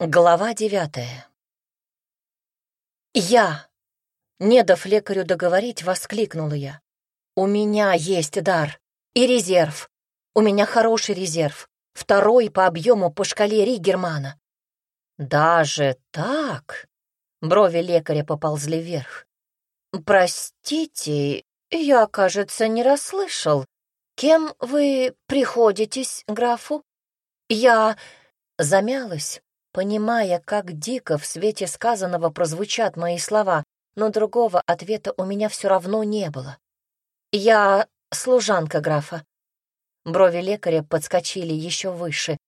Глава девятая. «Я!» Не дав лекарю договорить, воскликнула я. «У меня есть дар и резерв. У меня хороший резерв, второй по объему по шкале Ригермана». «Даже так?» Брови лекаря поползли вверх. «Простите, я, кажется, не расслышал. Кем вы приходитесь графу?» «Я...» замялась понимая, как дико в свете сказанного прозвучат мои слова, но другого ответа у меня все равно не было. «Я служанка графа». Брови лекаря подскочили еще выше.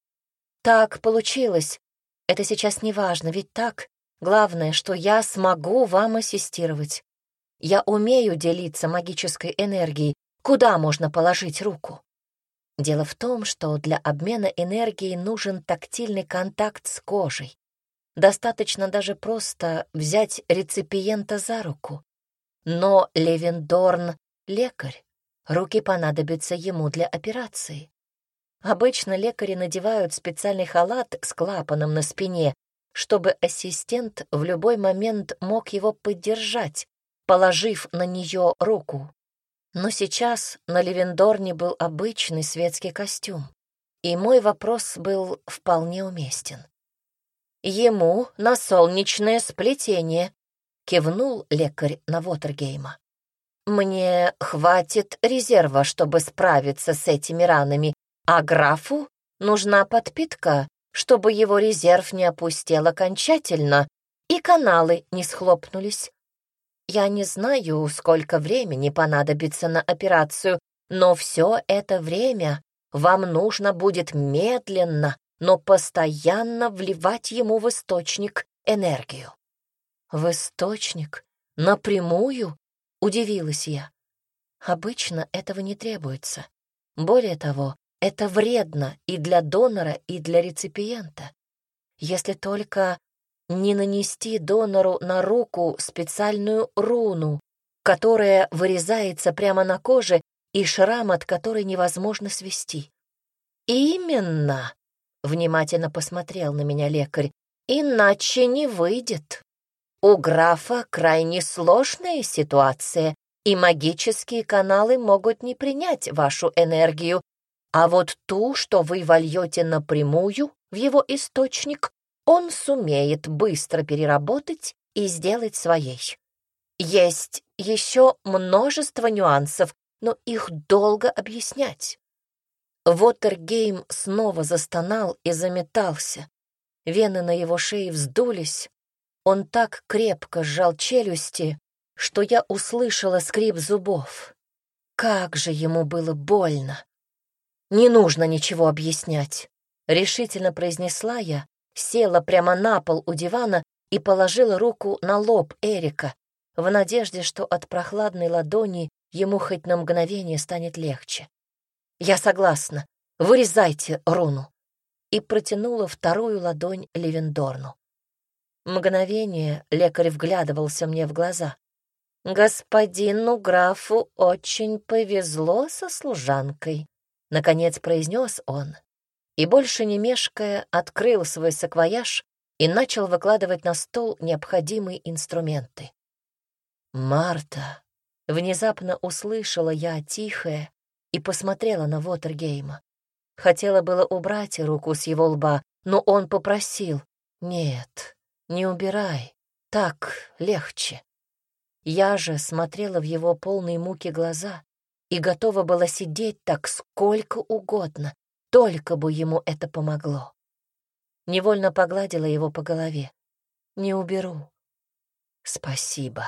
«Так получилось. Это сейчас не важно, ведь так. Главное, что я смогу вам ассистировать. Я умею делиться магической энергией. Куда можно положить руку?» Дело в том, что для обмена энергией нужен тактильный контакт с кожей. Достаточно даже просто взять реципиента за руку. Но Левендорн — лекарь. Руки понадобятся ему для операции. Обычно лекари надевают специальный халат с клапаном на спине, чтобы ассистент в любой момент мог его поддержать, положив на нее руку. Но сейчас на Левендорне был обычный светский костюм, и мой вопрос был вполне уместен. «Ему на солнечное сплетение», — кивнул лекарь на Вотергейма. «Мне хватит резерва, чтобы справиться с этими ранами, а графу нужна подпитка, чтобы его резерв не опустел окончательно и каналы не схлопнулись. Я не знаю, сколько времени понадобится на операцию, но все это время вам нужно будет медленно, но постоянно вливать ему в источник энергию. В источник? Напрямую? Удивилась я. Обычно этого не требуется. Более того, это вредно и для донора, и для реципиента. Если только не нанести донору на руку специальную руну, которая вырезается прямо на коже и шрам от которой невозможно свести. «Именно», — внимательно посмотрел на меня лекарь, «иначе не выйдет. У графа крайне сложная ситуация, и магические каналы могут не принять вашу энергию, а вот ту, что вы вольете напрямую в его источник, он сумеет быстро переработать и сделать своей. Есть еще множество нюансов, но их долго объяснять. Вотергейм снова застонал и заметался. Вены на его шее вздулись. Он так крепко сжал челюсти, что я услышала скрип зубов. Как же ему было больно! «Не нужно ничего объяснять», — решительно произнесла я, села прямо на пол у дивана и положила руку на лоб Эрика, в надежде, что от прохладной ладони ему хоть на мгновение станет легче. «Я согласна. Вырезайте руну». И протянула вторую ладонь Левендорну. Мгновение лекарь вглядывался мне в глаза. «Господину графу очень повезло со служанкой», — наконец произнес он и, больше не мешкая, открыл свой саквояж и начал выкладывать на стол необходимые инструменты. «Марта!» — внезапно услышала я тихое и посмотрела на Вотергейма. Хотела было убрать руку с его лба, но он попросил. «Нет, не убирай, так легче». Я же смотрела в его полные муки глаза и готова была сидеть так сколько угодно, только бы ему это помогло. Невольно погладила его по голове. «Не уберу». «Спасибо».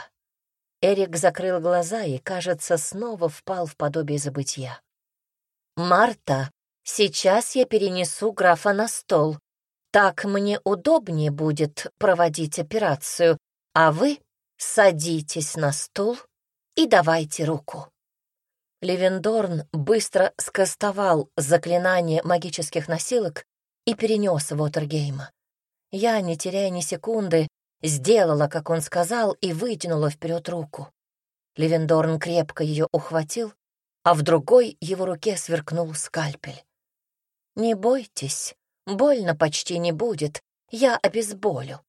Эрик закрыл глаза и, кажется, снова впал в подобие забытья. «Марта, сейчас я перенесу графа на стол. Так мне удобнее будет проводить операцию, а вы садитесь на стул и давайте руку». Левендорн быстро скостовал заклинание магических носилок и перенес Вотергейма. Я, не теряя ни секунды, сделала, как он сказал, и вытянула вперед руку. Левендорн крепко ее ухватил, а в другой его руке сверкнул скальпель. «Не бойтесь, больно почти не будет. я обезболю.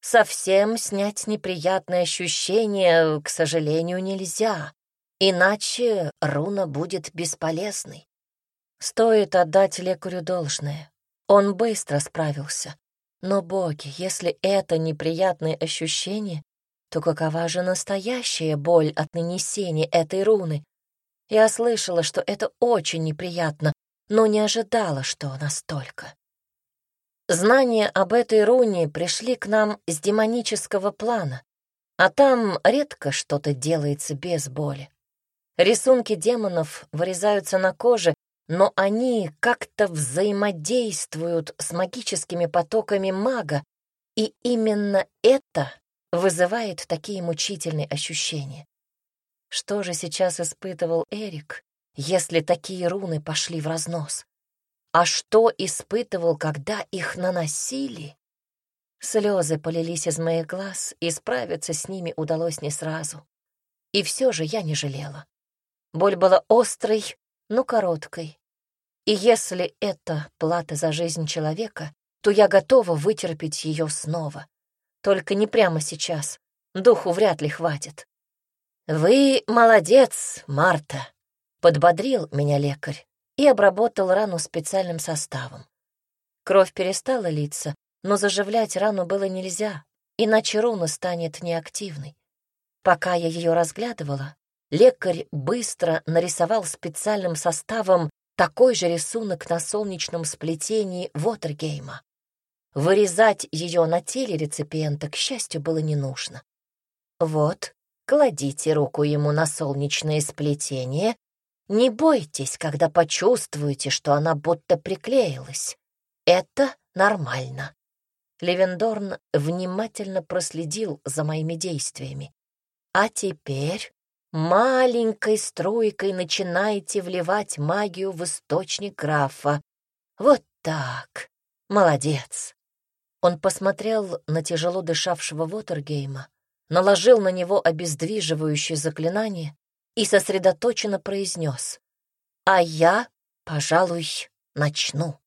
Совсем снять неприятные ощущения, к сожалению, нельзя, иначе руна будет бесполезной. Стоит отдать лекарю должное. Он быстро справился. Но, боги, если это неприятные ощущения, то какова же настоящая боль от нанесения этой руны? Я слышала, что это очень неприятно, но не ожидала, что настолько. Знания об этой руне пришли к нам с демонического плана, а там редко что-то делается без боли. Рисунки демонов вырезаются на коже, но они как-то взаимодействуют с магическими потоками мага, и именно это вызывает такие мучительные ощущения. Что же сейчас испытывал Эрик, если такие руны пошли в разнос? А что испытывал, когда их наносили? Слезы полились из моих глаз, и справиться с ними удалось не сразу. И все же я не жалела. Боль была острой, но короткой. И если это плата за жизнь человека, то я готова вытерпеть ее снова. Только не прямо сейчас. Духу вряд ли хватит. «Вы молодец, Марта», — подбодрил меня лекарь и обработал рану специальным составом. Кровь перестала литься, но заживлять рану было нельзя, иначе руна станет неактивной. Пока я ее разглядывала, лекарь быстро нарисовал специальным составом такой же рисунок на солнечном сплетении Вотергейма. Вырезать ее на теле реципиента, к счастью, было не нужно. Вот, кладите руку ему на солнечное сплетение. Не бойтесь, когда почувствуете, что она будто приклеилась. Это нормально. Левендорн внимательно проследил за моими действиями. А теперь маленькой струйкой начинаете вливать магию в источник графа. Вот так. Молодец. Он посмотрел на тяжело дышавшего Вотергейма, наложил на него обездвиживающее заклинание и сосредоточенно произнес. «А я, пожалуй, начну».